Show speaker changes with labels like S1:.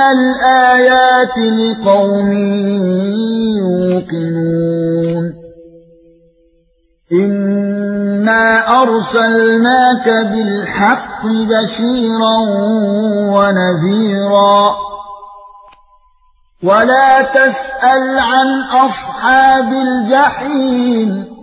S1: الآيات لقوم يوقنون إنا أرسلناك بالحق بشيرا ونذيرا ولا تسأل عن أصحاب الجحيم